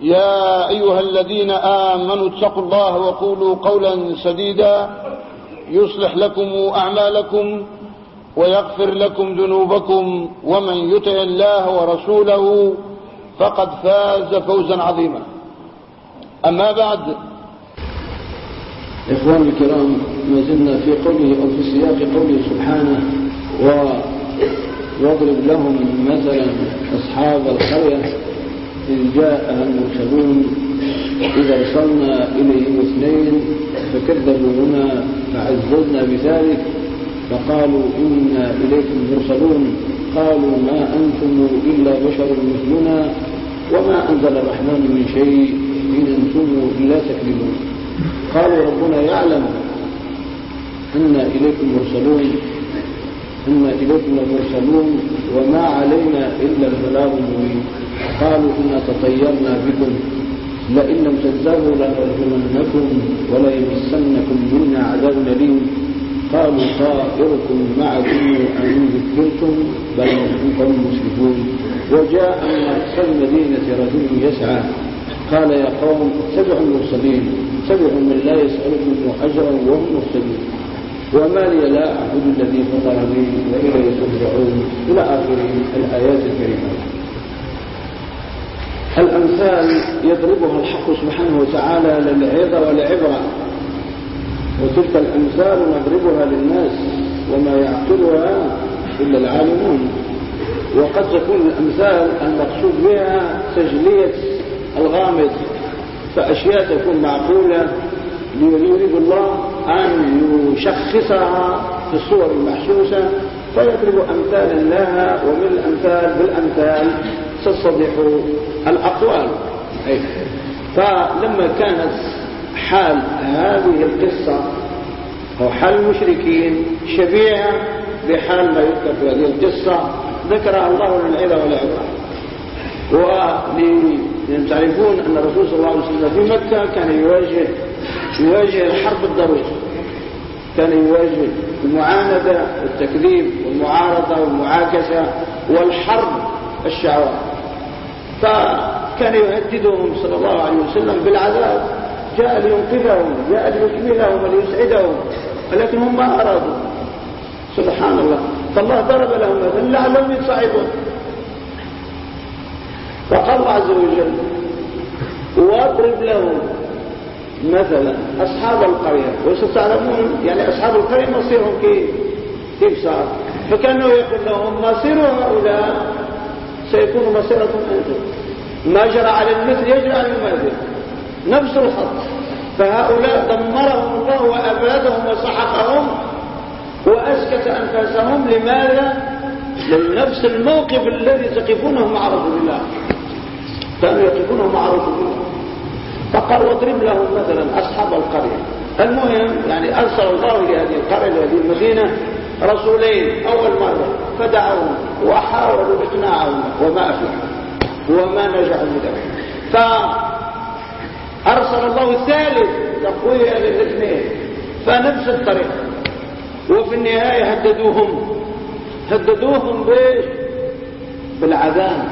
يا أيها الذين آمنوا اتقوا الله وقولوا قولا سديدا يصلح لكم أعمالكم ويغفر لكم ذنوبكم ومن يطع الله ورسوله فقد فاز فوزا عظيما. أما بعد إخواني الكرام ما زلنا في قوله أو في سياق قوله سبحانه و واضرب لهم مثلا أصحاب القرية. إذ جاءها المرسلون إذا أرسلنا إليهم اثنين فكذبوهما فعززنا بذلك فقالوا إنا إليكم مرسلون. قالوا ما أنتم إلا بشر مثلنا وما أنزل الرحمن من شيء إن أنتم إلا تكذبون. قالوا ربنا يعلم أن إليكم مرسلون. إنا إليكم لمرسلون وما علينا إلا البلاغ المبين. قالوا إنا تطيرنا بكم. لئن لم تنتهوا لنرجمنكم وليمسنكم منا عذاب أليم. قالوا طائركم معكم أن ذكرتم بل أنتم مسرفون وجاء من أقصى المدينة رجل يسعى. قال يا قوم اتبعوا المرسلين اتبعوا من لا يسألكم أجرا وهم مرسلون. وما لي لا أعبد الذي فطرني وإليه ترجعون إلى آخر الآيات الكريمات الأمثال يضربها الحق سبحانه وتعالى للعظة والعبرة. وتلك الأمثال نضربها للناس وما يعقلها إلا العالمون. وقد تكون الأمثال المقصود بها تجلية الغامض فأشياء تكون معقولة ليريد الله أن يشخصها في الصور المحسوسة فيضرب أمثالا لها ومن الأمثال بالأمثال تتضح الأقوال. فلما كانت حال هذه القصة أو حال المشركين شبيهة بحال ما يذكر في هذه القصة ذكرها الله للعظة والعبرة ولأن تعرفون أن الرسول صلى الله عليه وسلم في مكة كان يواجه يواجه الحرب الضروس كان يواجه المعاندة والتكذيب والمعارضة والمعاكسة والحرب الشعواء فكان يهددهم صلى الله عليه وسلم بالعذاب. جاء لينقذهم جاء ليكملهم وليسعدهم ولكن هم ما أرادوا. سبحان الله. فالله ضرب لهم مثلا لعلهم يتصعدون فقال الله عز وجل واضرب لهم مثلا أصحاب القرية وستعلمون يعني أصحاب القرية مصيرهم كيف كيف صار؟ فكأنه يقول لهم مصير هؤلاء سيكون مصيركم أنتم. ما جرى على المثل يجري على المثل. نفس الخط. فهؤلاء دمرهم الله وأبادهم وسحقهم وأسكت أنفاسهم. لماذا؟ لنفس الموقف الذي تقفونه مع رسول الله. كانوا يقفونه مع رسول الله. فقال واضرب لهم مثلا أصحاب القرية. المهم يعني أرسل الله لهذه القرية لهذه المدينة رسولين أول مرة فدعوهم وحاولوا إقناعهم وما أفلحوا وما نجحوا بذلك فأرسل الله الثالث تقوية للاثنين فنفس الطريقة وفي النهاية هددوهم. هددوهم بإيش؟ بالعذاب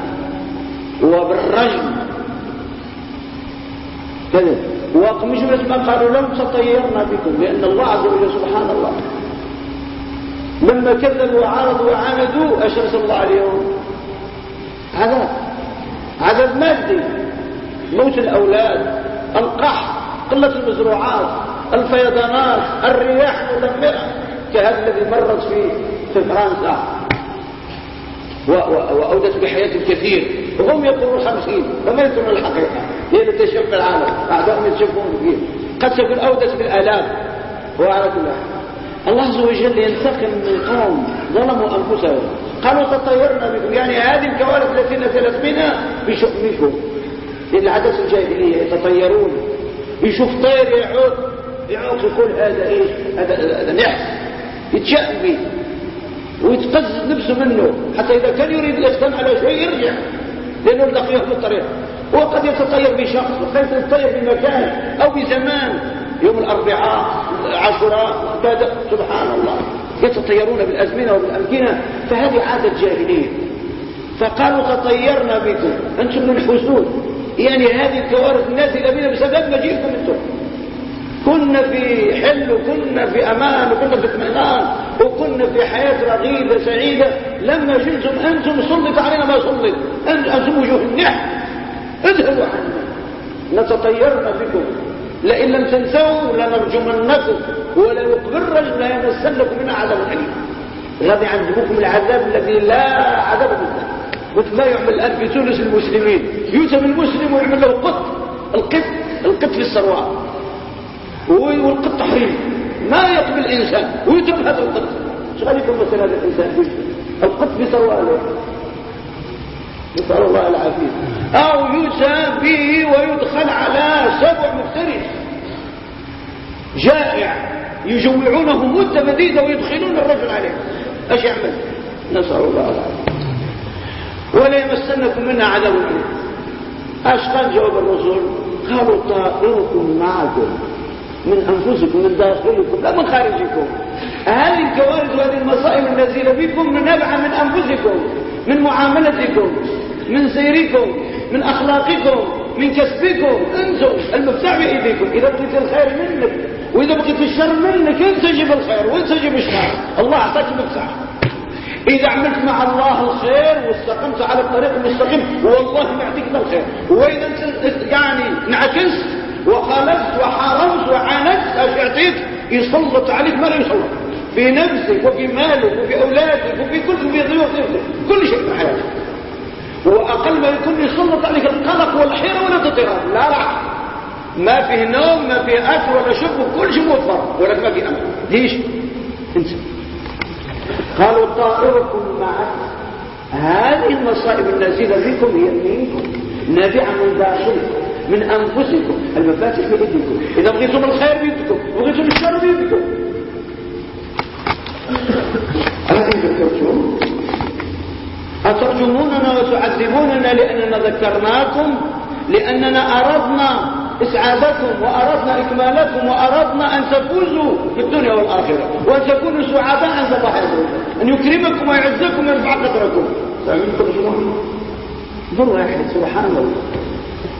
وبالرجم. كذا ومش بس ما قالوا لهم تطيرنا بكم لأن الله عز وجل سبحان الله. لما كذبوا وعارضوا وعاندوا إيش رسل الله عليهم. عذاب عذاب مادي موت الأولاد القحط قلة المزروعات الفيضانات الرياح المدمرة. كهذا الذي مرت في فرنسا. وأودت بحياة الكثير وهم يقولون خمسين فما يدرون الحقيقة. هي التي تشف العالم بعضهم يتشفون فيه قد تكون أودت بالآلاف وعلى كل حال. الله عز وجل ينتقم من قوم ظلموا أنفسهم. قالوا تطيرنا بكم. يعني هذه الكوارث التي نزلت بنا بشوف للعدس الجاهلية يتطيرون. يشوف طير يعود يعود يقول هذا إيش؟ هذا, هذا نحس. يتشأم به ويتقزز نفسه منه. حتى إذا كان يريد الإسلام على شيء يرجع. لأنه لقيه في الطريق. وقد يتطير بشخص وقد يتطير بمكان أو بزمان. يوم الأربعاء عاشوراء سبحان الله يتطيرون بالأزمنة وبالأمكنة. فهذه عادة جاهلية. فقالوا تطيرنا بكم. أنتم من حسود يعني هذه الكوارث النازلة بنا بسبب مجيئكم أنتم. كنا في حل وكنا في أمان وكنا في اطمئنان وكنا في حياة رغيدة سعيدة. لما جئتم أنتم سلط علينا ما سلط النحن اذهبوا عنا نتطيرنا بكم. لئن لم تنسوا لنرجمنكم الرجل لا يمسنكم من عذاب أليم. غادي عندكم العذاب الذي لا عذاب مثله مثل ما يعمل الآن في تونس المسلمين. يوسف المسلم ويعمل له قط. القط القط في السروات والقط تحريم ما يقبل الإنسان. ويتم هذا القط. شو يكون مثل هذا الإنسان؟ القط في سرواله نسأل الله العافية. أو يوسى به ويدخل على سبع مفترس جائع. يجوعونه مدة مديدة ويدخلون الرجل عليه. إيش يعمل؟ نسأل الله العافية. ولا يمسنكم منا عذاب إيش قال جواب الرسول. قالوا طائركم معكم. من أنفسكم من داخلكم. لا من خارجكم. هذه الكوارث وهذه المصائب النازلة بكم نبع من أنفسكم؟ من معاملتكم من سيركم من أخلاقكم من كسبكم أنتم المفتاح بإيديكم. إذا بغيت الخير منك وإذا بغيت الشر منك انت جيب الخير وانت جيب الشر. الله أعطاك المفتاح إذا عملت مع الله الخير واستقمت على الطريق المستقيم والله ما يعطيك الخير. وإذا أنت يعني انعكست وخالفت وحارمت وعاندت إيش يعطيك يسلط عليك ما لا يسلط. في نفسك وفي مالك وفي أولادك وفي كل في ضيوفك كل شيء في حياتك. وأقل ما يكون يسلط عليك القلق والحيرة ولا تطيران لا. راحة ما فيه نوم ما فيه أكل ولا شرب كل شيء موفر ولكن ما فيه أمل. ليش؟ انسى. قالوا طائركم معك هذه المصائب النازلة بكم هي منكم. نابعة من داخلكم من أنفسكم. المفاتح بيدكم. إذا بغيتم الخير بيدكم بغيتم الشر بيدكم. ألم ذكرتم أترجموننا وتعذبوننا لأننا ذكرناكم لأننا أردنا إسعادكم وأردنا إكمالكم وأردنا أن تفوزوا في الدنيا والآخرة وأن تكونوا سعداء عند وجل أن يكرمكم ويعزكم ويرفع قدركم. فمن ترجمون ذو واحد سبحان الله.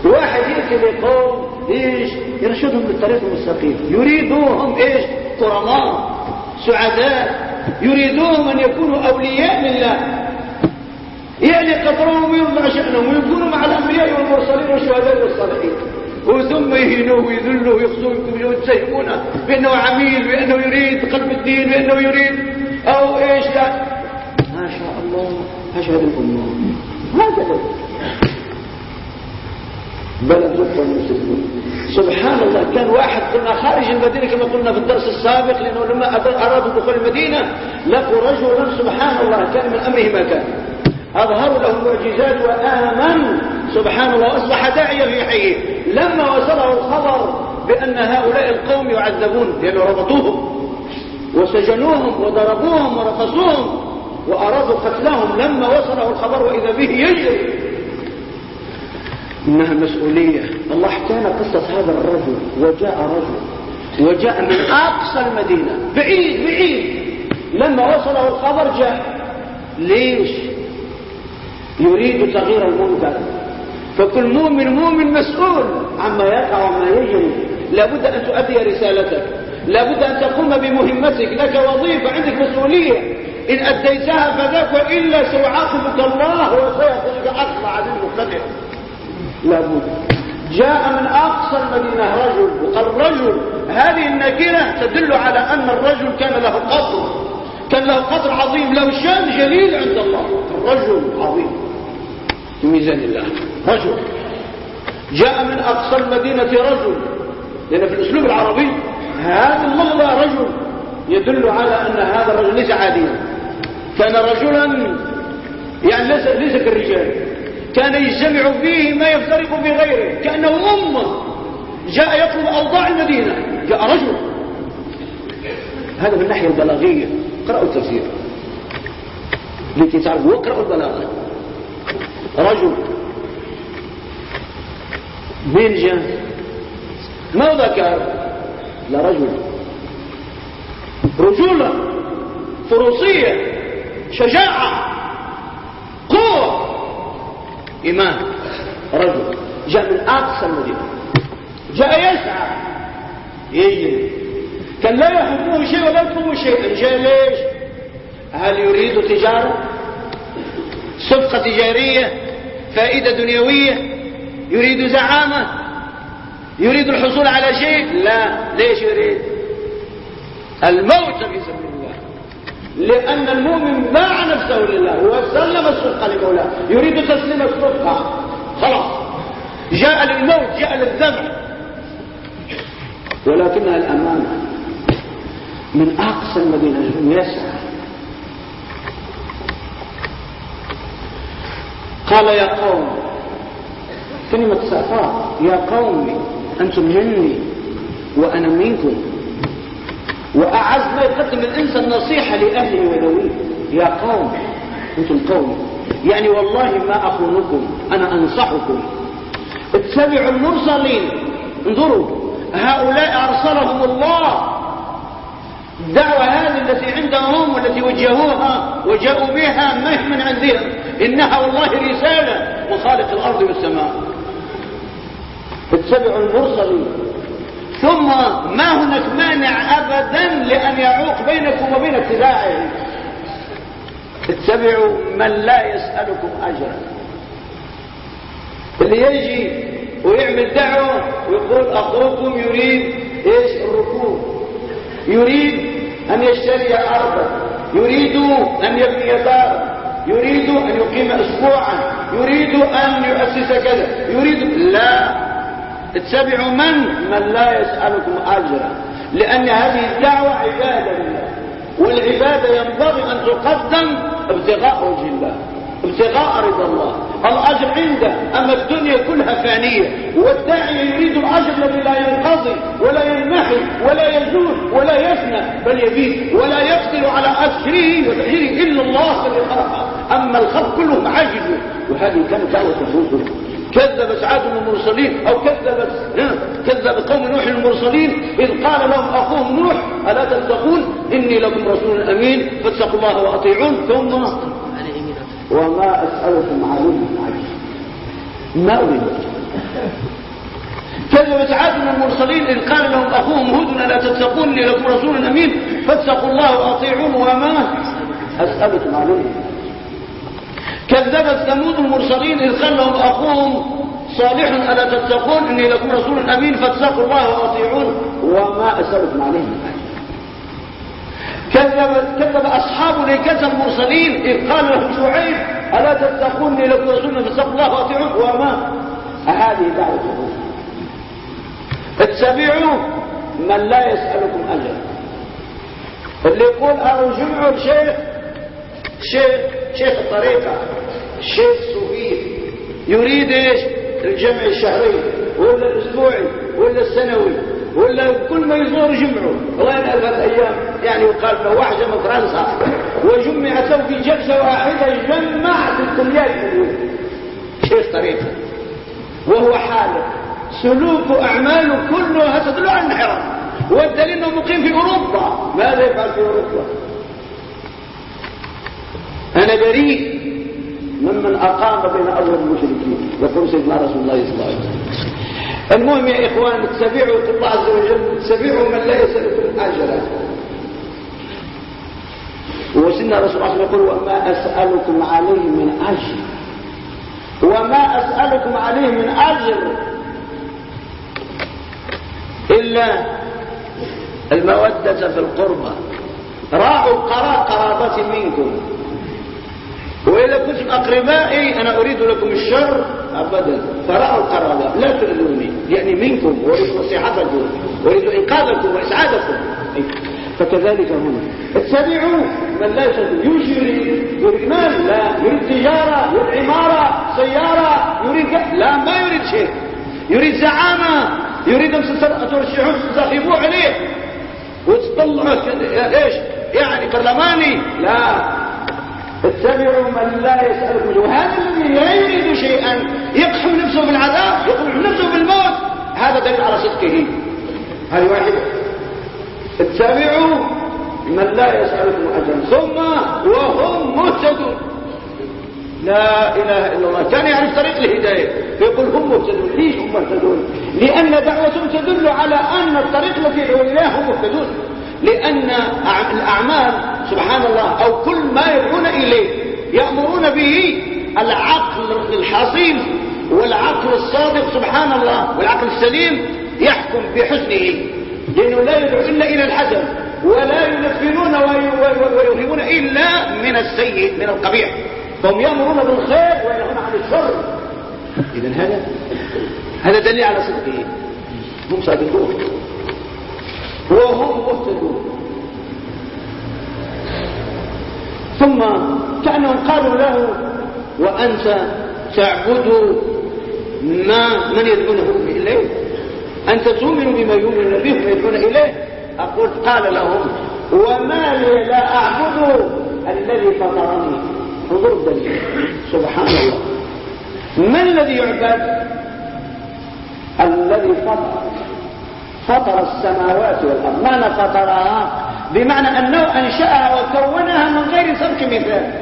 واحد يأتي لقوم إيش؟ يرشدهم بالطريق المستقيم. يريدوهم إيش؟ كرماء سعداء. يريدوهم أن يكونوا أولياء لله. يعني قدرهم ويرضع شأنهم ويكونوا مع الأنبياء والمرسلين والشهداء والصالحين. وثم يهينوه ويذلوه ويخصوه ويتهمونه بأنه عميل بأنه يريد قلب الدين بأنه يريد أو إيش لا ما شاء الله. أشهد الله هكذا بلد لطفا المسلمين سبحان الله كان واحد كنا خارج المدينة كما قلنا في الدرس السابق لأنه لما أرادوا دخول المدينة لقوا رجلا سبحان الله كان من أمره ما كان. أظهروا له المعجزات وآمن. سبحان الله أصبح داعيا في حيه. لما وصله الخبر بأن هؤلاء القوم يعذبون لأنه ربطوهم. وسجنوهم وضربوهم ورقصوهم وأرادوا قتلهم. لما وصله الخبر وإذا به يجري إنها مسؤولية. الله حكى قصة هذا الرجل وجاء رجل وجاء من أقصى المدينة. بعيد بعيد. لما وصله الخبر جاء. ليش؟ يريد تغيير المنكر فكل مؤمن مؤمن مسؤول عما يقع وما يجري. لابد أن تؤدي رسالتك. لابد أن تقوم بمهمتك. لك وظيفة عندك مسؤولية. إن أديتها فذاك وإلا سيعاقبك الله وسيعطيك أقصى عزيز مقتدر لابد جاء من أقصى المدينة رجل وقال رجل هذه النكرة تدل على أن الرجل كان له قدر كان له قدر عظيم له شان جليل عند الله. الرجل عظيم. في ميزان الله. رجل. جاء من أقصى المدينة رجل. لأن في الأسلوب العربي هذا اللغة رجل يدل على أن هذا الرجل ليس عاديا. كان رجلا يعني ليس, ليس كالرجال. كان يجتمع فيه ما يفترق بغيره كأنه أمة. جاء يطلب أوضاع المدينة جاء رجل. هذا من الناحية البلاغية. اقرأوا التفسير. لكي تعرفوا اقرأوا البلاغة. رجل. من جاء ما ذكر لا رجل. رجولة. فروسية. شجاعة. قوة. إيمان رجل جاء من أقصى المدينة. جاء يسعى. يجري كان لا يحبه شيء ولا يطلبه شيء. جاء ليش؟ هل يريد تجارة؟ صفقة تجارية فائدة دنيوية؟ يريد زعامة؟ يريد الحصول على شيء؟ لا. ليش يريد؟ الموت في سبيل لأن المؤمن باع نفسه لله وسلم الصفقة لمولاه. يريد تسليم الصفقة خلاص. جاء للموت جاء للذبح. ولكنها الأمانة من أقصى المدينة يسعى. قال يا قوم كلمة صفاء يا قومي أنتم مني وأنا منكم. وأعز ما يقدم الإنسان نصيحة لأهله وذويه يا قوم أنتم قومي يعني والله ما أخونكم أنا أنصحكم. اتبعوا المرسلين. انظروا هؤلاء أرسلهم الله. الدعوة هذه التي عندهم والتي وجهوها وجاءوا بها ما من عندهم إنها والله رسالة وخالق الأرض والسماء. اتبعوا المرسلين. ثم ما هناك مانع أبدا لأن يعوق بينكم وبين اتباعه اتبعوا من لا يسألكم أجرا. اللي يجي ويعمل دعوة ويقول أخوكم يريد إيش؟ الركوب يريد أن يشتري أرضا. يريد أن يبني دارا يريد أن يقيم أسبوعا. يريد أن يؤسس كذا. يريد لا. اتبعوا من؟ من لا يسألكم أجرا. لأن هذه الدعوة عبادة لله. والعبادة ينبغي أن تقدم ابتغاء وجه الله ابتغاء رضا الله. الأجر عنده أما الدنيا كلها فانية. والداعي يريد الأجر الذي لا ينقضي ولا ينمحي ولا يزول ولا يفنى بل يبيد ولا يقدر على أجره وتأجيره إلا الله الذي خلقه أما الخلق كلهم عاجزون. وهذه كانت دعوة الرسل. كذب سعاد المرسلين أو كذب كذب قوم نوح المرسلين إذ قال لهم أخوهم نوح ألا تتقون؟ إني لكم رسول أمين فاتقوا الله وأطيعون. ثم وما أسألكم عليه ما أريد. كذبت عاد المرسلين إذ قال لهم أخوهم هود لا تتقون؟ لكم رسول أمين فاتقوا الله وأطيعون. وما أسألكم عليه كذبت ثمود المرسلين إذ قال لهم أخوهم صالح ألا تتقون؟ إني لكم رسول أمين فاتقوا الله وأطيعون. وما أسألكم عليه كذب, كذب أصحاب الإكاسة المرسلين إذ قال لهم شعيب ألا تتقوني لكم رسولنا فاتقوا الله وأطيعون. وما؟ هذه الرسل. اتبعوا من لا يسألكم أجرا اللي يقول أنا جمع الشيخ شيخ شيخ الطريقة الشيخ الصوفي يريد إيش؟ الجمع الشهري ولا الأسبوعي ولا السنوي ولا كل ما يزور جمعه. الله ينهى الأيام يعني يقال له واحد من فرنسا وجمع في جلسة واحدة جمع بالكليات شيخ طريقة. وهو حاله سلوك أعماله كلها تدل على الانحراف. والدليل إنه مقيم في أوروبا. ماذا يفعل في أوروبا؟ أنا بريء ممن أقام بين أول المشركين. يقول سيدنا رسول الله صلى الله عليه وسلم. المهم يا إخوان اتبعوا الله عز وجل اتبعوا من لا يسألكم أجرا. وسيدنا رسول الله يقول وما أسألكم عليه من أجر. وما أسألكم عليه من أجر إلا المودة في القربى راعوا قرابة منكم. وإذا كنتم أقربائي أنا أريد لكم الشر. أبدا. فراعوا القرابة. لا تؤذوني يعني منكم. أريد نصيحتكم. أريد إنقاذكم وإسعادكم. فكذلك هنا. اتبعوا من لا يسد يريد مال. لا. يريد تجارة يريد عمارة سيارة يريد لا ما يريد شيء. يريد زعامة. يريد أن ترشحون تستخيبوا عليه. وتطلعوا إيش؟ يعني برلماني. لا. اتبعوا من لا يسألكم وهذا الذي لا يريد شيئا يقحم نفسه بالعذاب يقحم نفسه بالموت. هذا دليل على صدقه. هذه واحدة. اتبعوا من لا يسألكم أجرا ثم وهم مهتدون. لا إله إلا الله. كان يعرف طريق الهداية فيقول هم مهتدون. ليش هم مهتدون؟ لأن دعوتهم تدل على أن الطريق التي يدعو إليه هم مهتدون. لأن الأعمال سبحان الله أو كل ما يدعون إليه يأمرون به العقل الحصين والعقل الصادق سبحان الله والعقل السليم يحكم بحسنه. لأنه لا يدعو إلا إلى الحسن ولا ينفرون ويوهمون إلا من السيء من القبيح. فهم يأمرون بالخير وينهون عن الشر. إذا هذا هذا دليل على صدقه. هم صادقون. وهم مهتدون. ثم كأنهم قالوا له وأنت تعبد ما من يدعونه إليه؟ أنت تؤمن بما يؤمن به ويدعون إليه؟ أقول قال لهم وما لي لا أعبد الذي فطرني. انظر الدليل. سبحان الله. من الذي يعبد؟ الذي فطر. فطر السماوات والأرض. معنى فطرها؟ بمعنى أنه أنشأها وكونها من غير سبق مثال.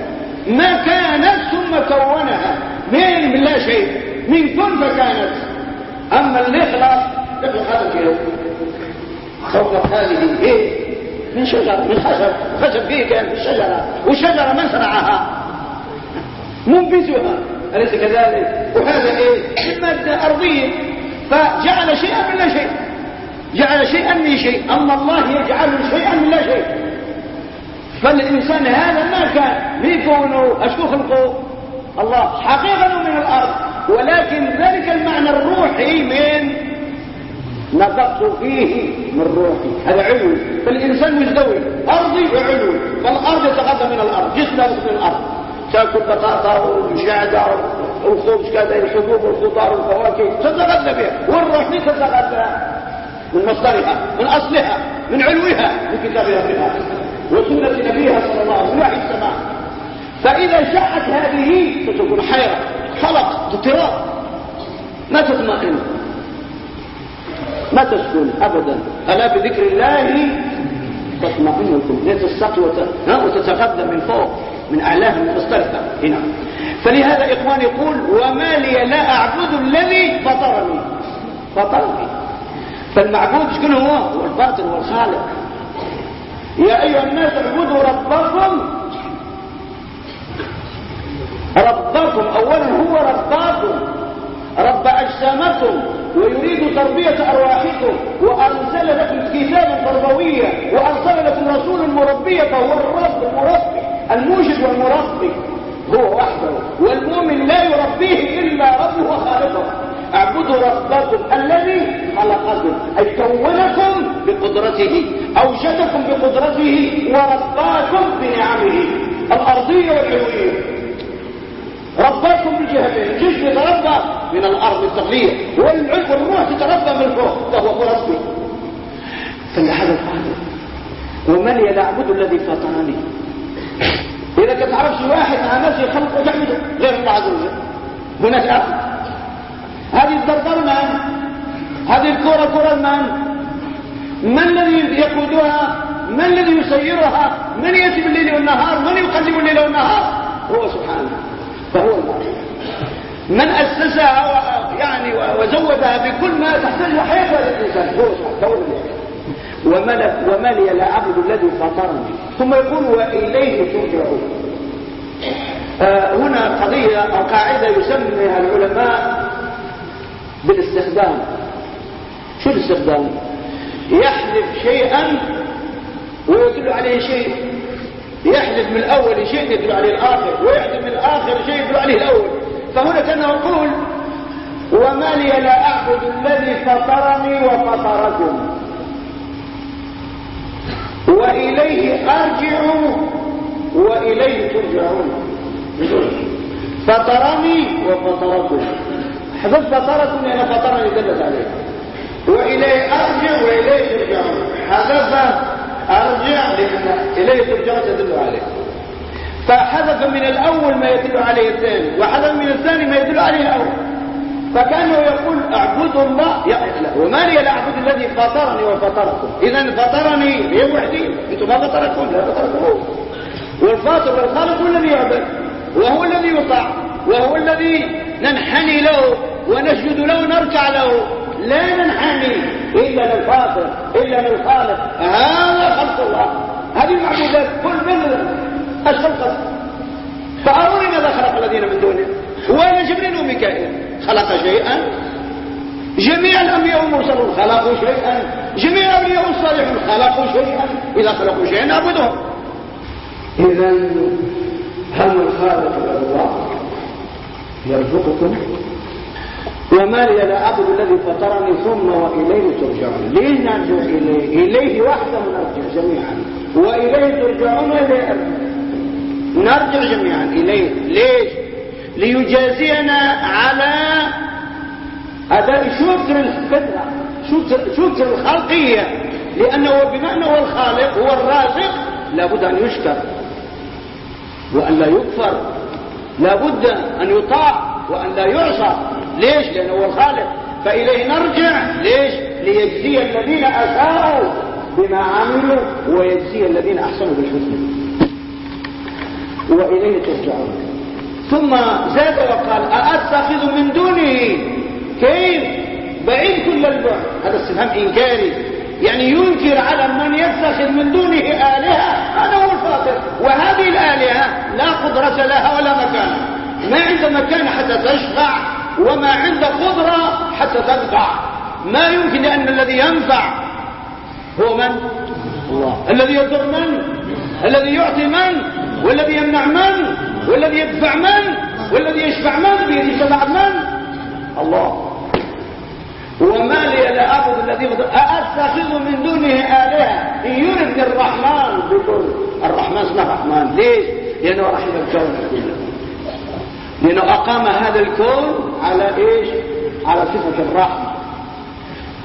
ما كانت ثم كونها. من من لا شيء. من كن فكانت. أما اللي خلاص يخلق هذا خلق هذه إيه؟ من شجر من خشب. خشب فيه كان في الشجرة. والشجرة من صنعها؟ منبتها. أليس كذلك؟ وهذا إيه؟ المادة أرضية. فجعل شيئا من لا شيء. جعل شيئا من شيء. أما الله يجعل شيئا من لا شيء. فالإنسان هذا ما كان ليكونه أشكو خلقه الله حقيقة من الأرض. ولكن ذلك المعنى الروحي من نفقت فيه من روحي. هذا علو. فالإنسان مزدوي أرضي وعلو فالأرض يتغذى من الأرض. جسم من الأرض. تأكل بطاطا وشعدة وخبز كذا الحبوب والخضار والفواكه. تتغذى بها. والروح تتغذى. من مصدرها من أصلها من علوها من كتاب ربها وسنة نبيها صلى الله عليه وسلم السماء. فإذا شاءت هذه ستكون حيرة. خلق اضطراب ما تطمئن. ما تسكن أبدا. ألا بذكر الله تطمئن القلوب. تستقي وتتغذى من فوق من أعلاها من مسترفة هنا. فلهذا إخوان يقول وما لي لا أعبد الذي فطرني. فطرني. فالمعبود شكون هو؟ هو الباطن والخالق. يا أيها الناس اعبدوا ربكم. ربكم أولا هو رباكم. رب أجسامكم. ويريد تربية أرواحكم. وأرسل لكم كتابا تربويا. وأرسل لكم رسول مربية. فهو الرب المربي الموجد والمربي. هو وحده. والمؤمن لا يربيه إلا ربه وخالقه. اعبدوا ربكم الذي خلقكم أي كونكم بقدرته أوجدكم بقدرته ورباكم بنعمه الأرضية والعلوية. رباكم بالجهتين الجسم يتربى من الأرض التقلية والروح تتربى من فوق فهو مربي فلهذا القادر ومن يعبد الذي فطرني؟ إذا كنت تعرفش واحد مع نفسه يخلق وتعبده غير الله عز وجل هناك أخذ هذه الضربة من؟ هذه الكرة كرة من؟ من الذي يقودها؟ من الذي يسيرها؟ من يأتي بالليل والنهار؟ من يقلب الليل والنهار؟ هو سبحانه فهو المعين من أسسها يعني وزودها بكل ما تحتاج حياة هذا الإنسان هو سبحانه وما, وما لي لا أعبد الذي فطرني. ثم يقول وإليه ترجعون. آه هنا قضية أو قاعدة يسميها العلماء بالاستخدام. شو الاستخدام؟ يحذف شيئا ويدل عليه شيء. يحذف من الأول شيء يدل عليه الآخر ويحذف من الآخر شيء يدل عليه الأول. فهنا كان يقول وما لي لا أعبد الذي فطرني وفطركم. وإليه أرجع وإليه ترجعون. فطرني وفطركم. حذف فطركم لأن فطرني دلت عليه وإليه أرجع وإليه ترجعون حذف أرجع لأن إليه ترجعون تدل عليه فحذف من الأول ما يدل عليه الثاني وحذف من الثاني ما يدل عليه الأول. فكأنه يقول اعبدوا الله لا. وما لي لا أعبد الذي فطرني وفطركم. اذا فطرني هي وحدي. أنتم ما فطركم لا فطركم والفاطر والخالق هو الذي يعبد وهو الذي يطاع وهو الذي ننحني له ونسجد له ونركع له. لا ننحني إلا للفاطر إلا للخالق هذا خلق الله. هذه المعبودات كل من الخلق. فأروني ماذا خلق الذين من دونه؟ وين جبريل وميكائيل. خلق شيئا. جميع الأنبياء والمرسلون خلقوا شيئا. جميع الأنبياء الصالحون خلقوا شيئا. إذا خلقوا شيئا نعبدهم. إذا هل الخالق الله يرزقكم؟ وما لي لا أعبد الذي فطرني ثم وإليه ترجعون. ليه نرجع إليه؟ إليه وحده نرجع جميعا. وإليه ترجعون إليه. نرجع جميعا إليه. ليش؟ ليجازينا على أداء شكر الفطرة. شكر الخلقية. لأنه بما أنه الخالق هو الرازق لابد أن يشكر. وأن لا يكفر. لابد أن يطاع. وأن لا يعصى. ليش؟ لأنه هو الخالق. فإليه نرجع. ليش؟ ليجزي الذين أساءوا بما عملوا ويجزي الذين أحسنوا بالحسن وإليه ترجعون. ثم زاد وقال أأتخذ من دونه؟ كيف؟ بعيد كل البعد. هذا استفهام إنكاري. يعني ينكر على من يتخذ من دونه آلهة. هذا هو الفاطر. وهذه الآلهة لا قدرة لها ولا مكان. ما عند مكان حتى تشفع وما عند قدرة حتى تنفع ما يمكن لأن الذي ينفع هو من؟ الله الذي يضر من؟ الذي يعطي من؟ والذي يمنع من؟ والذي يدفع من والذي يشفع من بيد شفاعة من الله وما لي لا أعبد الذي أأتخذ من دونه آلهة إن يردني الرحمن بكل الرحمن اسمه الرحمن ليش؟ لأنه رحم الكون لأنه أقام هذا الكون على إيش؟ على صفة الرحمة.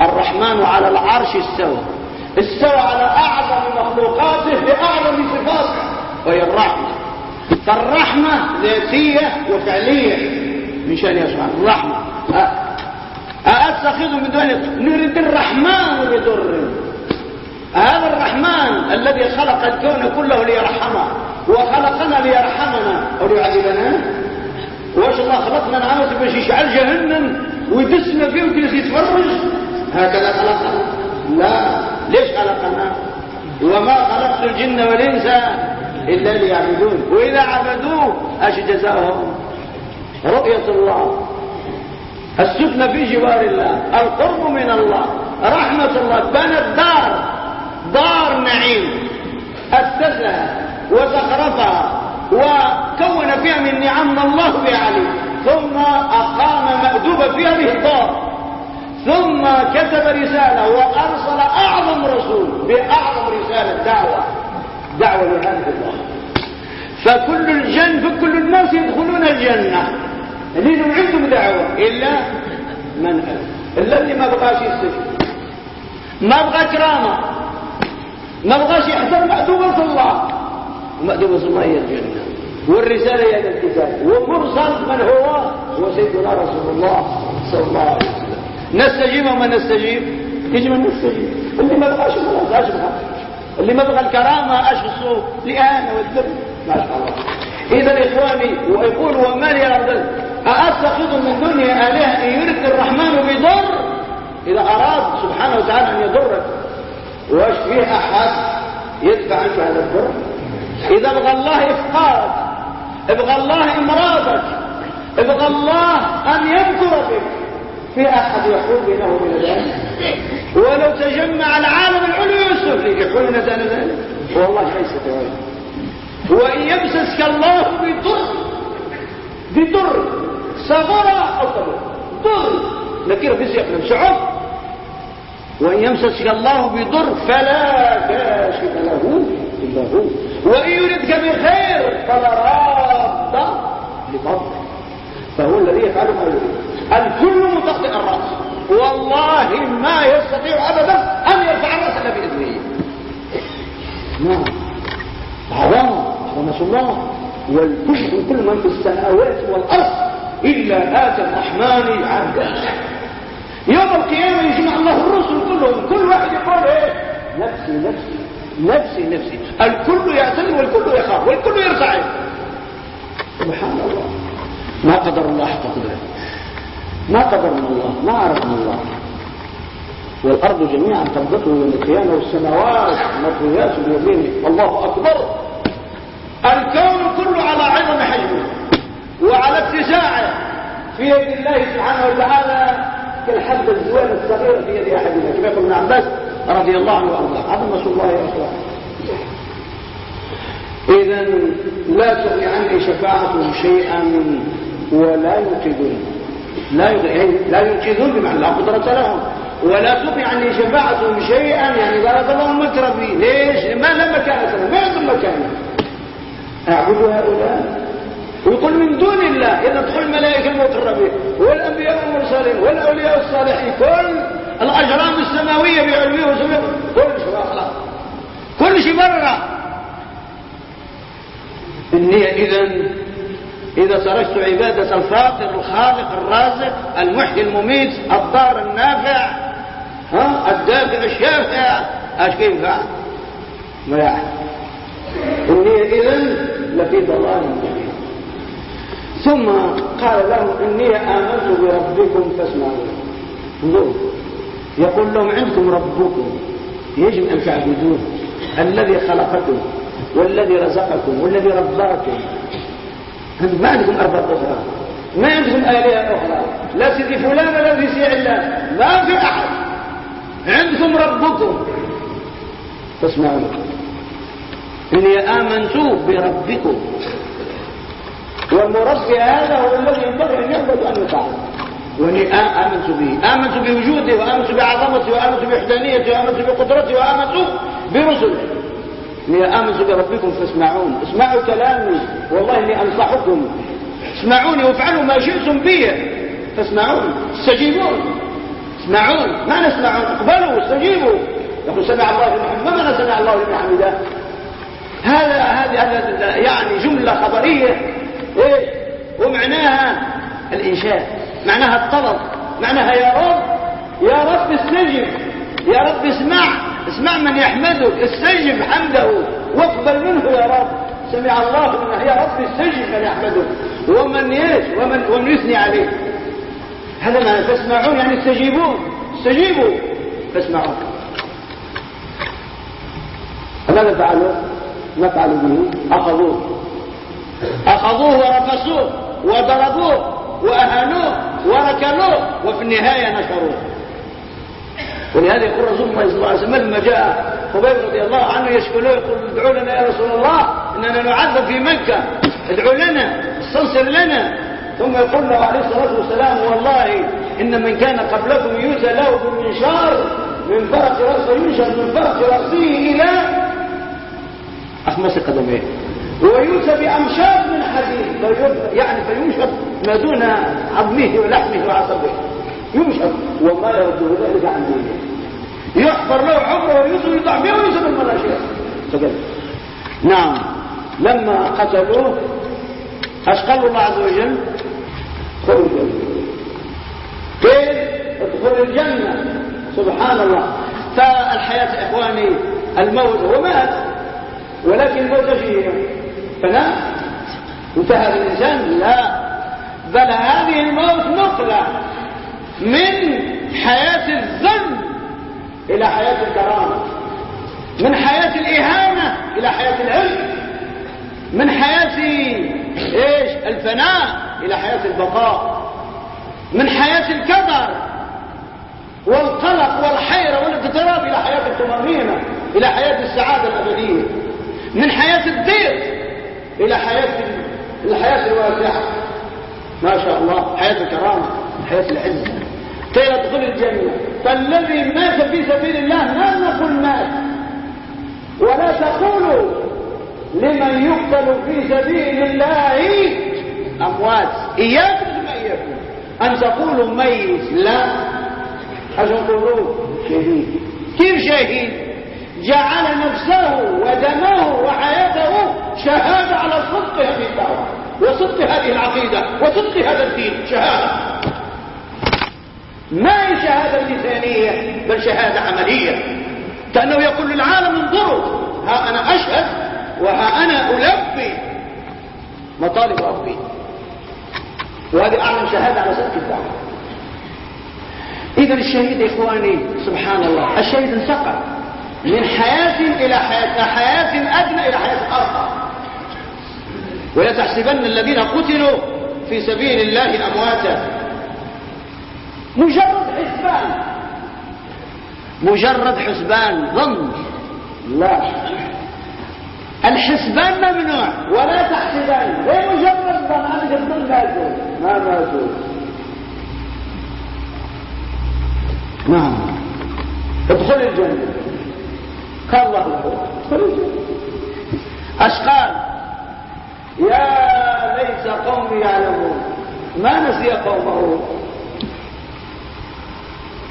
الرحمن على العرش استوى. استوى على أعظم مخلوقاته بأعظم صفاته وهي الرحمة. فالرحمة ذاتية وفعلية. من شأنها سبحانه الرحمة. أأتخذ من دون نريد الرحمن بضر هذا الرحمن الذي خلق الكون كله ليرحمه وخلقنا ليرحمنا أو ليعذبنا واش الله خلقنا نعمس باش يشعل جهنم ويدسنا فيه ويجلس يتفرج. هكذا خلقنا. لا. ليش خلقنا؟ وما خلقت الجن والإنس إلا ليعبدون. وإذا عبدوه أش جزاهم رؤية الله. السكن في جوار الله. القرب من الله. رحمة الله. بنت دار دار نعيم. أسسها. وزخرفها. وكون فيها من نعم الله بعلي ثم أقام مأدوب في هذه الدار ثم كتب رسالة وأرسل أعظم رسول بأعظم رسالة دعوة. دعوة لهذه الله فكل الجن فكل الناس يدخلون الجنة. لأنهم عندهم دعوة. إلا من إلا اللي ما بغاش يستجيب. ما بغى كرامة ما بغاش يحضر مأدوبة الله. ومأدوبة الله هي الجنة. والرسالة هي الكتاب. ومرسل من هو؟ هو سيدنا رسول الله صلى الله عليه وسلم. نستجيب وما نستجيب؟ يجب أن نستجيب. اللي ما بغاش ما بغاش اللي ما بغى الكرامة الصوت. الإهانة والذل ما شاء الله. إذا إخواني ويقول وما لي أرضل أأتخذ من دنيا آلهة إن يرد الرحمن بضر؟ إذا أراد سبحانه وتعالى أن يضرك. واش فيه أحد يدفع عنك هذا الضر؟ إذا أبغى الله إفقارك أبغى الله إمراضك أبغى الله أن يذكر بك في أحد يحول بينه وبين ذلك ولو تجمع العالم ما يستطيعون وإن يمسسك الله بضر بضر صغر أو كبر ضر. نكير في سياق شعب. وإن يمسسك الله بضر فلا كاشف له إلا هو. وإن يردك بخير فلا راد لفضل فهو الذي يفعل ما الكل مطأطئ الرأس. والله ما يستطيع أبدا أن يرفع الرأس إلا بإذنه. نعم. عظام عظمة الله. والكل كل من في السماوات والأرض إلا آتى الرحمن عبدا يوم القيامة يجمع الله الرسل كلهم. كل واحد يقول إيه؟ نفسي نفسي. نفسي نفسي. الكل يعتذر والكل يخاف والكل يرتعد. سبحان الله. ما قدر الله حق قدره. ما قدرنا الله ما عرفنا الله. والأرض جميعا قبضته يوم القيامة والسماوات مطويات بيمينه. الله أكبر. الكون كله على عظم حجمه وعلى اتساعه في يد الله سبحانه وتعالى. كالحبة الزوال الصغيرة في يد أحدنا كما يقول ابن عباس. رضي الله عنه. وارضاه عظمة الله يا رسول إذا لا تغني عني شفاعتهم شيئا ولا ينقذون. لا لا ينقذون بمعنى لا قدرة لهم. ولا تغني عني شفاعتهم شيئا يعني ضرب لهم مكربي. ليش؟ ما لم مكانة لهم ما عندهم مكانة. أعبد هؤلاء؟ ويقول من دون الله. إذا تدخل الملائكة المقربين والأنبياء والمرسلين والأولياء الصالحين كل الأجرام السماوية بعلوية وسبب كل شيء أخلاق كل شيء برا إني إذا إذا تركت عبادة الفاطر الخالق الرازق المحيي المميت الضار النافع ها الدافع الشافع. إيش كيف ما يعني إني إذا لفي ضلال ثم قال لهم إني آمنت بربكم فاسمعوا. انظروا. يقول لهم عندكم ربكم. يجب أن تعبدوه. الذي خلقكم والذي رزقكم والذي رباكم. ما عندكم أرباب أخرى. ما عندكم آلهة أخرى. لا سيدي فلان ولا في سيع الله ما في أحد. عندكم ربكم. فاسمعوا إني آمنت بربكم. والمربي هذا هو الذي ينبغي أن يعبد أن يطاع وإني آمنت به. آمنت بوجوده وآمنت بعظمته وآمنت بوحدانيته وآمنت بقدرته وآمنت برسله إني آمنت بربكم فاسمعون. اسمعوا كلامي. والله إني أنصحكم. اسمعوني وافعلوا ما شئتم بي. فاسمعون. استجيبون. اسمعون. ما نسمعون؟ اقبلوا استجيبوا. يقول سمع الله لمن ما سمع الله لمن حمده؟ هذا هذا يعني جملة خبرية. إيش؟ ومعناها الإنشاء. معناها الطلب معناها يا رب يا رب استجب يا رب اسمع اسمع من يحمدك استجب حمده واقبل منه يا رب. سمع الله منه يا رب استجب من يحمدك ومن إيش؟ ومن, ومن يثني عليه. هذا ما تسمعون يعني استجيبون. استجيبوا. فاسمعوا. فماذا فعلوا؟ ما فعلوا به؟ أخذوه. أخذوه ورفسوه وضربوه وأهانوه. وركنوه وفي النهاية نشروه ولهذا يقول رسول الله صلى الله عليه وسلم لما جاء خبيب رضي الله عنه يشكو له يقول ادعوا لنا يا رسول الله إننا نعذب في مكة. ادعوا لنا استنصر لنا. ثم يقول له عليه الصلاة والسلام والله إن من كان قبلكم يؤتى له بالمنشار من فرق رأسه ينشر من فرق رأسه إلى أخمس قدميه. ويؤتى بأمشاط من حديد. يعني فينشر ما دون عظمه ولحمه وعصبه. ينشر وما يرد ذلك عن دينه. يحفر له عمره ويوسف يطع به ويوسف المناشير نعم. لما قتلوه أشقلوا الله عز وجل ادخلوا الجنة كيف ادخلوا الجنة؟ سبحان الله. فالحياة إخواني الموت هو مات ولكن الموت فلا. انتهى الإنسان. لا. بل هذه الموت نقلة من حياة الذل إلى حياة الكرامة. من حياة الإهانة إلى حياة العلم. من حياة إيش؟ الفناء إلى حياة البقاء. من حياة الكدر والقلق والحيرة والاضطراب إلى حياة الطمأنينة إلى حياة السعادة الأبدية. من حياة الضيق إلى حياة الحياة الواسعة. ما شاء الله حياة الكرامة حياة العز كي يدخل الجنة. فالذي مات في سبيل الله ما نقول مات. ولا تقولوا لمن يقتل في سبيل الله أموات. إياكم ثم إياكم أن تقولوا ميت. لا. حاجة تقولوا شهيد. كيف شهيد؟ جعل نفسه ودمه وحياته شهادة على صدق هذه الدعوة وصدق هذه العقيدة وصدق هذا الدين شهادة. ما هي شهادة لسانية بل شهادة عملية. كأنه يقول للعالم انظروا ها أنا أشهد وها أنا ألبي. مطالب ربي. وهذه أعلم شهادة على صدق الدعوة. إذا الشهيد إخواني سبحان الله الشهيد انتقل. من حياة إلى حياة حياة أدنى إلى حياة أرقى. ولا تحسبن الذين قتلوا في سبيل الله أمواتا. مجرد حسبان. مجرد حسبان. ظن. لا. الحسبان ممنوع ولا تحسبان. ومجرد ظن. أنا ماتوا ما ماتوا نعم. ادخل الجنة. قال الله الجنة أشقال. يا ليت قومي يعلمون. ما نسي قومه؟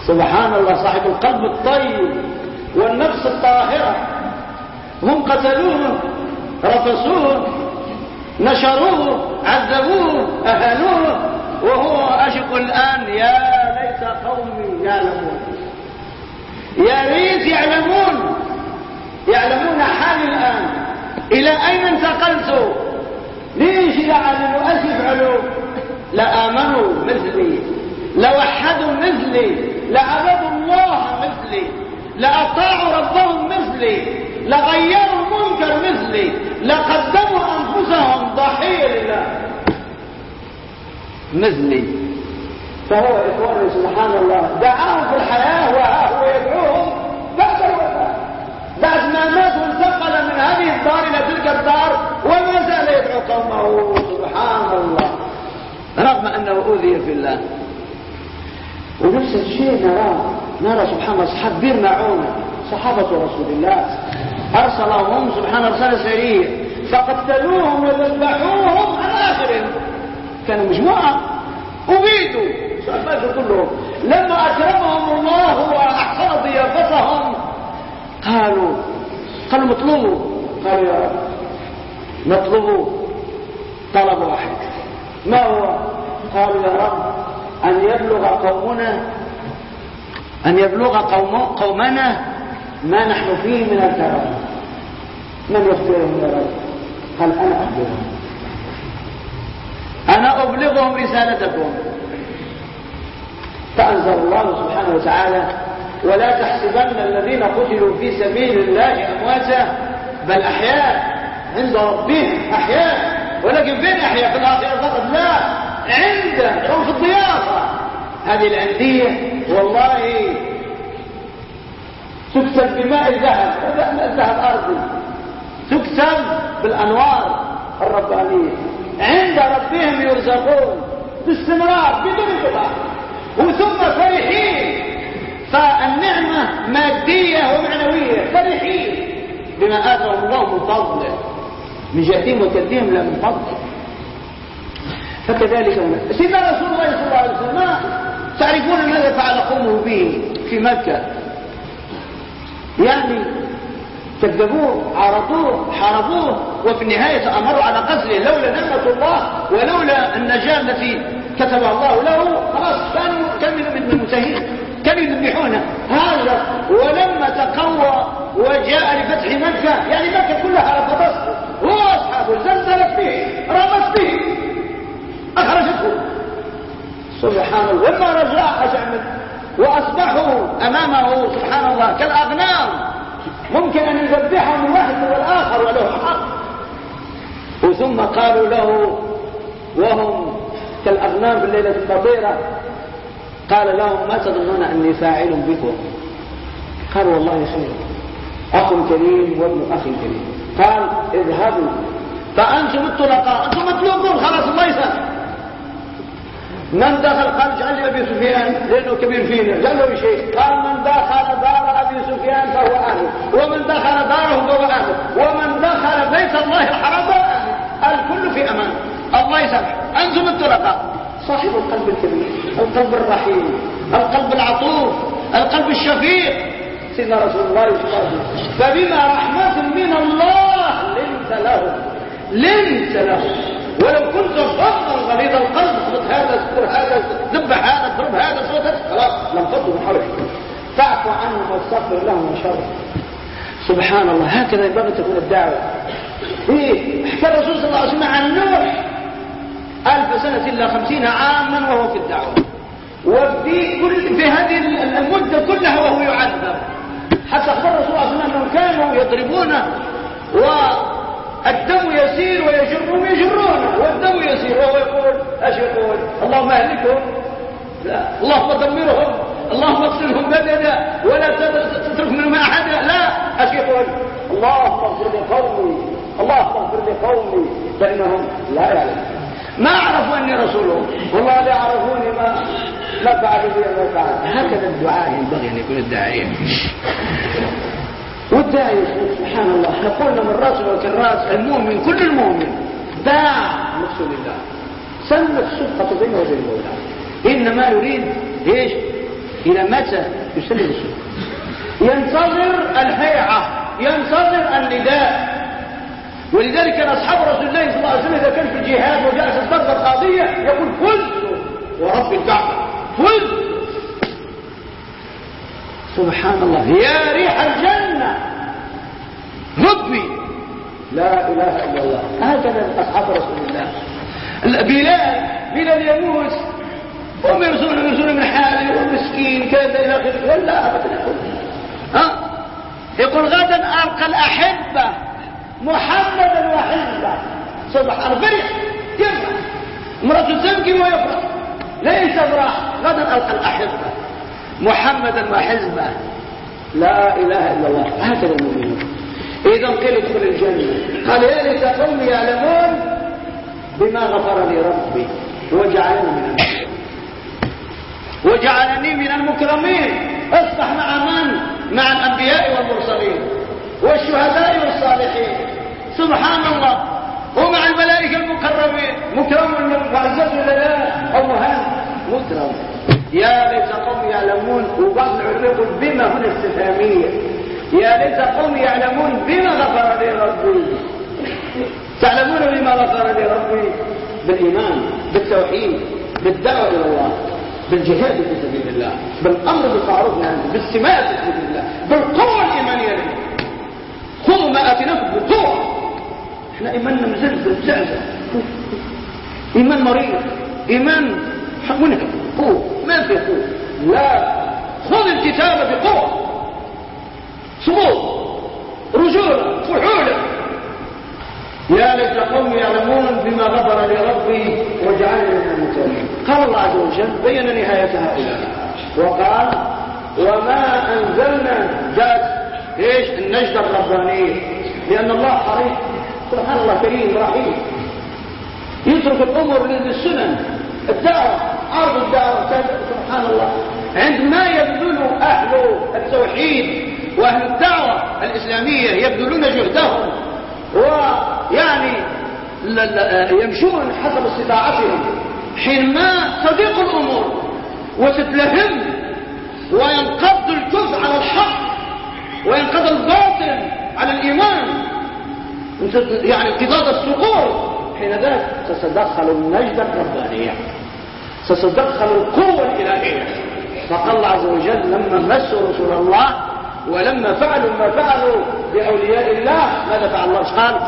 سبحان الله صاحب القلب الطيب والنفس الطاهرة. هم قتلوه رفسوه نشروه عذبوه أهلوه. وهو أشق الآن. يا ليت قومي يعلمون. يا ريت يعلمون. يعلمون حالي الآن. إلى أين انتقلت؟ ليش يعلموا أسف علو لآمنوا مثلي لوحدوا مثلي لعبدوا الله مثلي لأطاعوا ربهم مثلي لغيروا منكر مثلي لقدموا أنفسهم ضحية لله مثلي. فهو إخواني سبحان الله دعاهم في الحياة وهو يدعوهم بعد الوفاة بعد ما مات وانتقل من هذه الدار إلى تلك الدار وما زال يدعو قومه سبحان الله رغم أنه أوذي في الله ونفس نراه. نرى سبحان الله. أصحاب بير معونة. صحابة رسول الله. أرسلهم سبحان رسالة سرية. فقتلوهم وذبحوهم على آخرهم. كانوا مجموعة. أبيدوا صحابة كلهم لما أكرمهم الله وأحسن ضيافتهم قالوا قالوا مطلوبوا. قالوا يا رب نطلبوا طلب واحد. ما هو؟ قالوا يا رب أن يبلغ قومنا أن يبلغ قوم قومنا ما نحن فيه من الكرم من يخبرهم يا رب؟ قال أنا أخبرهم؟ أنا أبلغهم رسالتكم. فأنزل الله سبحانه وتعالى ولا تحسبن الذين قتلوا في سبيل الله أمواتا بل أحياء عند ربهم أحياء. ولكن فين أحياء؟ في الآخرة فقط لا عنده هم في الضيافة. هذه العندية والله تكسب بماء الذهب. الذهب أرضي. تكسب بالأنوار الربانية. عند ربهم يرزقون باستمرار بدون انقطاع. وثم فرحين. فالنعمة مادية ومعنوية. فرحين. بما آتهم الله من فضله من جهتهم وكدهم لا من فضله فكذلك سيدنا رسول الله صلى الله عليه وسلم تعرفون ماذا فعل قومه به في مكة؟ يعني كذبوه عرضوه حاربوه وفي النهاية أمروا على قتله لولا نعمة الله ولولا النجاة التي كتبها الله له خلاص كانوا كانوا من المنتهين كانوا يذبحونه هذا. ولما تقوى وجاء لفتح مكة يعني مكة كلها رفضته. هو أصحابه زلزلت به رمت به سبحان الله ولما رجع أجعمل. وأصبحوا أمامه سبحان الله كالأغنام. ممكن أن يذبحهم الواحد والآخر وله حق. وثم قالوا له وهم كالأغنام في الليلة المطيرة قال لهم ما تظنون أني فاعل بكم؟ قالوا والله خير. أخ كريم وابن أخ كريم. قال اذهبوا. فأنتم الطلقاء. أنتم مطلوبون. خلاص الله يسامح من دخل قال اجعل لي أبي سفيان؟ لأنه كبير فينا. قال له شيء قال من دخل دار أبي سفيان فهو اهله ومن دخل داره فهو اهله ومن دخل بيت الله الحرام فهو اهله الكل في أمان. الله يسامح أنتم الطلقاء صاحب القلب الكبير القلب الرحيم القلب العطوف القلب الشفيق. سيدنا رسول الله صلى الله عليه وسلم. فبما رحمة من الله لنت له لنت له ولو كنت فظا غليظ القلب اخبط هذا استر هذا ذبح هذا اضرب هذا صوت خلاص لم تطلب من حولك فاعف عنهم واستغفر لهم وشر سبحان الله. هكذا ينبغي تكون الدعوة. إيه حكى الرسول صلى الله عليه وسلم عن نوح. ألف سنة إلا خمسين عاما وهو في الدعوة. وفي كل في هذه المدة كلها وهو يعذب. حتى أخبر الرسول صلى الله عليه وسلم أنهم كانوا يضربونه. والدم يسير ويجرهم يجرونه والدم يسير وهو يقول إيش يقول؟ اللهم أهلكهم. لا. اللهم دمرهم. اللهم اغسلهم بدنا. ولا تترك منهم أحدا. لا. إيش يقول؟ اللهم اغفر لقومي. اللهم اغفر لقومي. فانهم لا يعلمون. ما عرفوا أني رسولهم والله لا يعرفوني ما ما فعلوا بي ما فعل هكذا الدعاء ينبغي أن يكون الداعية. والداعي سبحان الله. إحنا قلنا من راس وكالراس المؤمن كل المؤمن. باع نفسه لله سلم الصدقه بينه وبين مولاه إنما يريد إيش؟ إلى متى يسلم الصدقة؟ ينتظر الهيعة ينتظر النداء. ولذلك كان أصحاب رسول الله صلى الله عليه وسلم إذا كان في الجهاد وجاءت الضربه القاضية يقول فزت ورب الكعبه فزت سبحان الله. يا ريح الجنة. هبي لا إله إلا الله. هكذا أصحاب رسول الله. بلال بلال يموت. هم يرسلون يرسلون من حاله ومسكين كذا إلى آخره. ولا ابدا ها؟ يقول غدا القى الأحبة. محمدا وحزبه سبحان فرح يفرح. امرأة تبكي ويفرح. ليس افرح غدا ألقى الأحبة. محمدا وحزبه لا إله إلا الله. هكذا المؤمنون. إذا قيل ادخل الجنة. قال يا ليت قومي يعلمون بما غفر لي ربي. وجعلني من المكرمين. وجعلني من المكرمين. اصبح مع من؟ مع الأنبياء والمرسلين. والشهداء والصالحين. سبحان الله. ومع الملائكة المكرمين. مكرم لا أو مهان. مكرم. يا ليت قوم يعلمون وبعض يقول بما هنا استفهامية. يا ليت قوم يعلمون بما غفر لي ربي. تعلمون بما غفر لي ربي؟ بالإيمان بالتوحيد بالدعوة إلى الله بالجهاد في سبيل الله بالأمر بالمعروف يعني بالسمات في سبيل الله بالقوة الإيمانية خذوا ما آتيناكم بقوة إحنا ايماننا مزلزل زعزع إيمان مريض إيمان منهك قوة ما في قوة لا. خذ الكتاب بقوة. صمود رجولة. فحولة. يا ليت قوم يعلمون بما غفر لي ربي وجعلني من المتقين قال الله عز وجل بين نهاية هؤلاء وقال وما أنزلنا جاءت إيش؟ النجدة الربانية لأن الله حريص. سبحان الله كريم رحيم. يترك الأمر للسنن. عرض الدعوة سبحان الله عندما يبذل أهل التوحيد وأهل الدعوة الإسلامية يبذلون جهدهم. ويعني يمشون حسب استطاعتهم. حينما تضيق الأمور وتتلهم وينقض الكفر على الحق وينقض الباطل على الإيمان يعني انقضاض الصقور حين ذلك ستتدخل النجدة الربانية. ستتدخل القوة الإلهية. فقال الله عز وجل لما مسوا رسول الله ولما فعلوا ما فعلوا بأولياء الله ماذا فعل الله؟ قال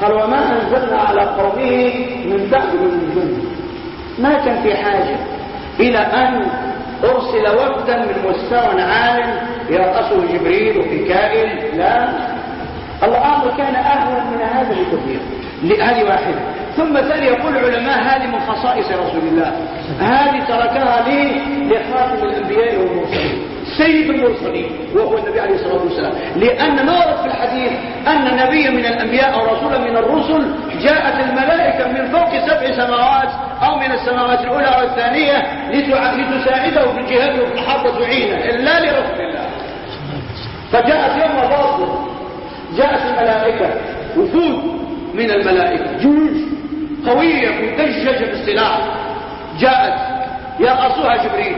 قال وما أنزلنا على قومه من بعد من الجن ما كان في حاجة إلى أن أرسل وفدا من مستوى عال يرأسه جبريل وميكائيل لا. الأمر كان أهون من هذا بكثير هذه واحدة ثم ثاني يقول العلماء هذه من خصائص رسول الله. هذه تركها لي لخاتم الأنبياء والمرسلين. سيد المرسلين وهو النبي عليه الصلاة والسلام. لأن ما ورد في الحديث أن نبيا من الأنبياء أو رسولا من الرسل جاءت الملائكة من فوق سبع سماوات أو من السماوات الأولى أو الثانية لتساعده في الجهاد وفي الحرب وتعينه إلا لرسول الله. فجاءت يوم باطل جاءت الملائكة وفود من الملائكة. جيوش. قوية مدججة بالسلاح جاءت يرأسها جبريل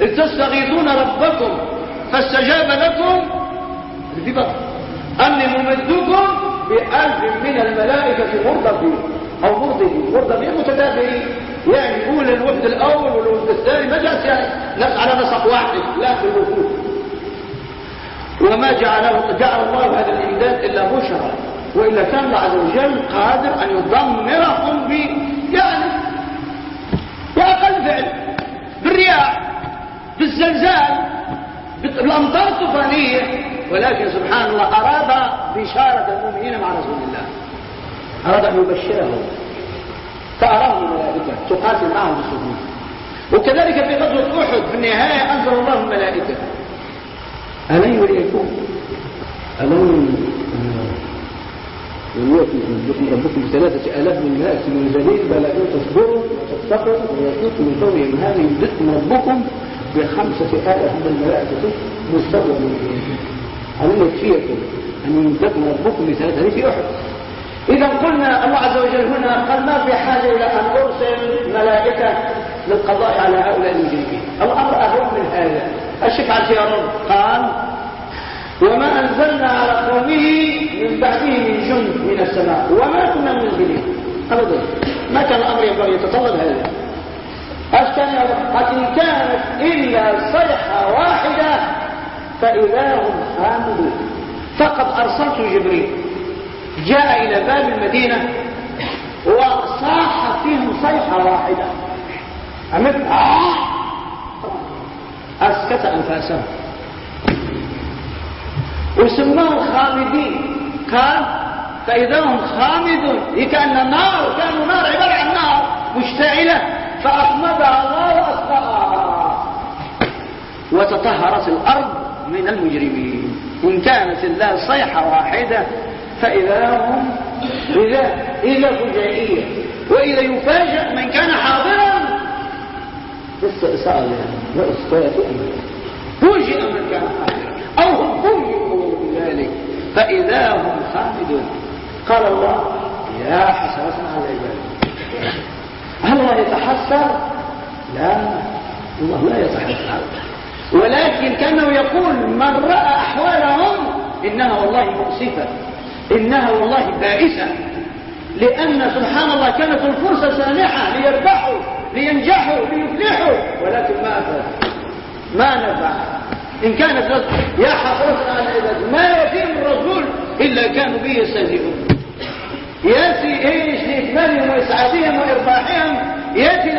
إذ تستغيثون ربكم فاستجاب لكم أني ممدكم بألف من الملائكة مرضفين أو مرضفين مرضفين متتابعين يعني يقول الوفد الأول والوفد الثاني ما جاءت على نسق واحد لا في الوفود وما جعله جعل الله هذا الإمداد إلا بشرى. وإلا كان الله عز وجل قادر أن يدمركم ب يعني بأقل فعل بالرياح بالزلزال بالأمطار الطوفانية. ولكن سبحان الله أراد بشارة المؤمنين مع رسول الله. أراد أن يبشرهم. فأراهم الملائكة. تقاتل معهم الصفوف وكذلك في غزوة أحد في النهاية أنزل الله الملائكة. ألن يريكم ألن وليأتي بكم ربكم بثلاثة آلاف من الناس منزلين بل إن تصبروا وتتقوا ويأتيكم من فورهم هذا يمدكم ربكم بخمسة آلاف من الملائكة مستوى ألن يكفيكم أن يمدكم ربكم بثلاثة آلاف أحد. إذا قلنا الله عز وجل هنا قال ما في حاجة إلى أن أرسل ملائكة للقضاء على هؤلاء المجرمين الأمر أهم من هذا. على يا رب قال وما أنزلنا على قومه من بعده من جند من السماء وما كنا منزلين. أبدا. ما كان الأمر ينبغي يتطلب هذا؟ أشكن قد كانت إلا صيحة واحدة فإذا هم خامدون فقد أرسلت جبريل. جاء إلى باب المدينة وصاح فيهم صيحة واحدة. عملت آه! أسكت أنفاسهم. وسموه خامدين. قال فإذا هم خامدون كأن النار كانوا نار عبارة عن نار مشتعلة. فأخمدها الله وأسقاها وتطهرت الأرض من المجرمين. وإن كانت الله صيحة واحدة فإذا هم إذا إذا فجائية. وإذا يفاجأ من كان حاضرا باستئصال وإسكات فوجئ من كان حاضرا. أو هم فإذا هم خالدون. قال الله يا حسرة على العباد. هل الله يتحسر؟ لا. الله لا يتحسر. ولكن كانه يقول من رأى أحوالهم إنها والله مؤسفة. إنها والله بائسة. لأن سبحان الله كانت الفرصة سانحة ليربحوا لينجحوا ليفلحوا. ولكن ما أفاد ما نفع؟ إن كانت يا حسرة على العباد. ما يأتيهم الرسول إلا كانوا به يستهزئون يأتي إيش لإكمالهم وإسعادهم وإرباحهم يأتي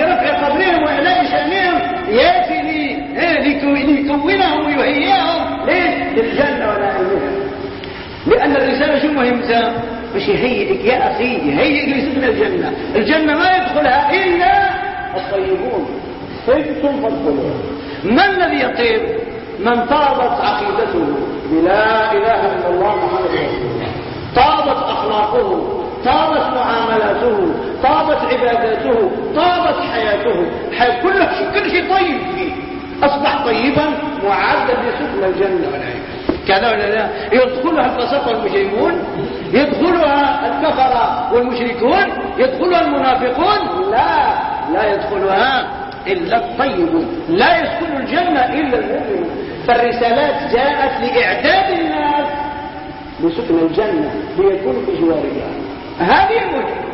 لرفع قدرهم وإعلاء شأنهم يأتي ليكونهم ويهيئهم. ليش؟ للجنة ونعيمها لأن الرسالة شو مهمتها مش يهيئك يا أخي يهيئك لسكن الجنة. الجنة ما يدخلها إلا الطيبون. طيبتم فادخلوها ما الذي يطيب من طابت عقيدته بلا إله إلا الله محمد رسول الله؟ طابت أخلاقه طابت معاملاته طابت عباداته طابت حياته. حي... كل شيء طيب فيه. أصبح طيبا معدا لسكن الجنة. والعيش كذا ولا لا؟ يدخلها الفسق والمجرمون يدخلها الكفر والمشركون يدخلها المنافقون. لا لا يدخلها. إلا الطيبون لا يسكن الجنة إلا المؤمنون فالرسالات جاءت لإعداد الناس لسكن الجنة ليكونوا في جوار الله. هذه المهمة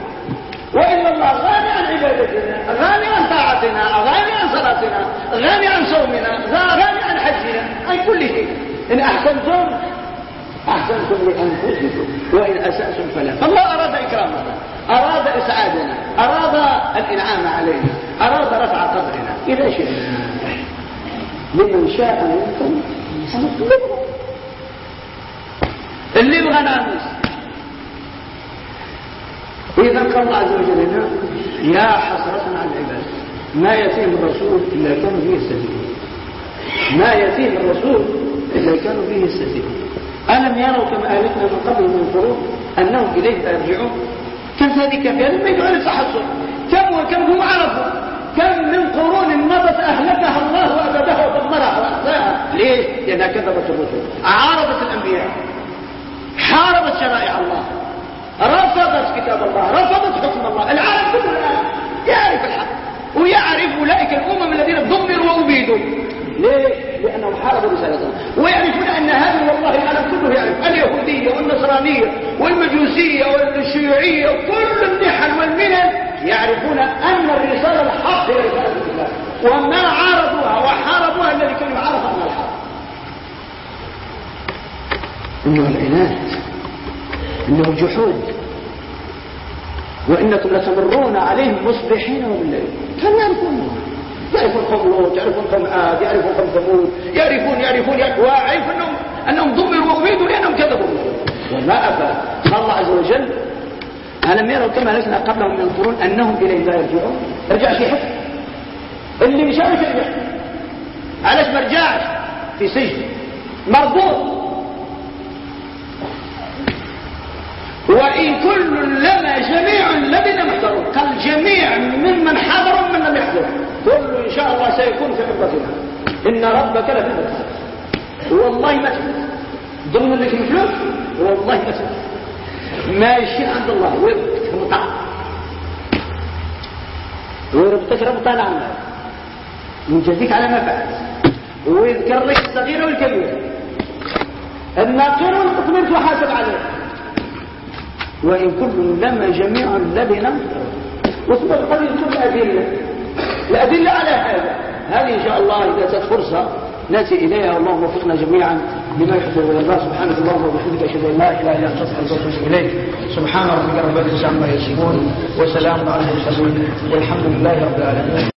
وإلا الله غني عن عبادتنا غني عن طاعتنا غني عن صلاتنا غني عن صومنا غني عن حجنا عن كل شيء. إن أحسنتم أحسنتم لأنفسكم وإن أسأتم فلا. فالله أراد إكرامنا. أراد إسعادنا أراد الإنعام علينا أراد رفع قدرنا إذا شئنا لمن شاء منكم اللي يبغى نامس إذا قال الله عز وجل هنا يا حسرة على العباد. ما يأتيهم الرسول إلا كانوا به يستهزئون. ما يأتيهم الرسول إلا كانوا به يستهزئون. ألم يروا كما أهلكنا من قبل من القرون أنهم إليه لا يرجعون كانت هذه كافية لما يدعون التحصن كم وكم هم عرفوا كم من قرون مضت أهلكها الله وأبدها ودمرها وأخزاها. ليه؟ لأنها كذبت الرسل. عارضت الأنبياء. حاربت شرائع الله. رفضت كتاب الله. رفضت حكم الله. العالم كله الآن يعرف الحق. ويعرف أولئك الأمم الذين دمروا وأبيدوا. ليه؟ لأنهم حاربوا رسالة ويعرفون أن هذا والله العالم كله يعرف. اليهودية والنصرانية والمجوسية والشيوعية وكل النحل والملل يعرفون أن الرسالة الحق هي رسالة الله. وما عارضوها وحاربوها الذي كانوا يعرفوا أنها الحق. إنه العناد. إنه الجحود. وإنكم لتمرون عليهم مصبحين وبالليل. كم يعرفون يعرفون قوم يعرفون قوم عاد يعرفون قوم ثمود يعرفون يعرفون ويعرف أنهم أنهم ضمروا وأبيدوا لأنهم كذبوا. وما أفى الله عز وجل ألم يروا كما لسنا قبلهم من القرون أنهم إليه لا يرجعون. رجع في حكم اللي مش عارف يرجع. علاش ما رجعش في سجن. مربوط. وإن كل لما جميع الذين محضرون. قال جميع ممن حضر ومن لم يحضر كل إن شاء الله سيكون في حفظنا إن ربك لفي المرصاد والله ما تفلت ضمن اللي الفلوس والله ما تفلت ماشي عند الله. ويربطك ربطان ويربطك ربطان عنه ويجزيك على ما فعلت ويذكر لك الصغير والكبير. الناقر والمطمئن وحاسب عليه وإن كل لما جميع لبنا وثم القول يذكر الأدلة الأدلة على هذا. هذه إن شاء الله إذا جاءت فرصة نأتي إليها اللهم وفقنا جميعا بما يحب الله سبحانك اللهم وبحمدك أشهد أن لا إله إلا أنت أستغفرك وأتوب إليك. سبحان ربك رب العزة عما يصفون وسلام على المرسلين والحمد لله رب العالمين.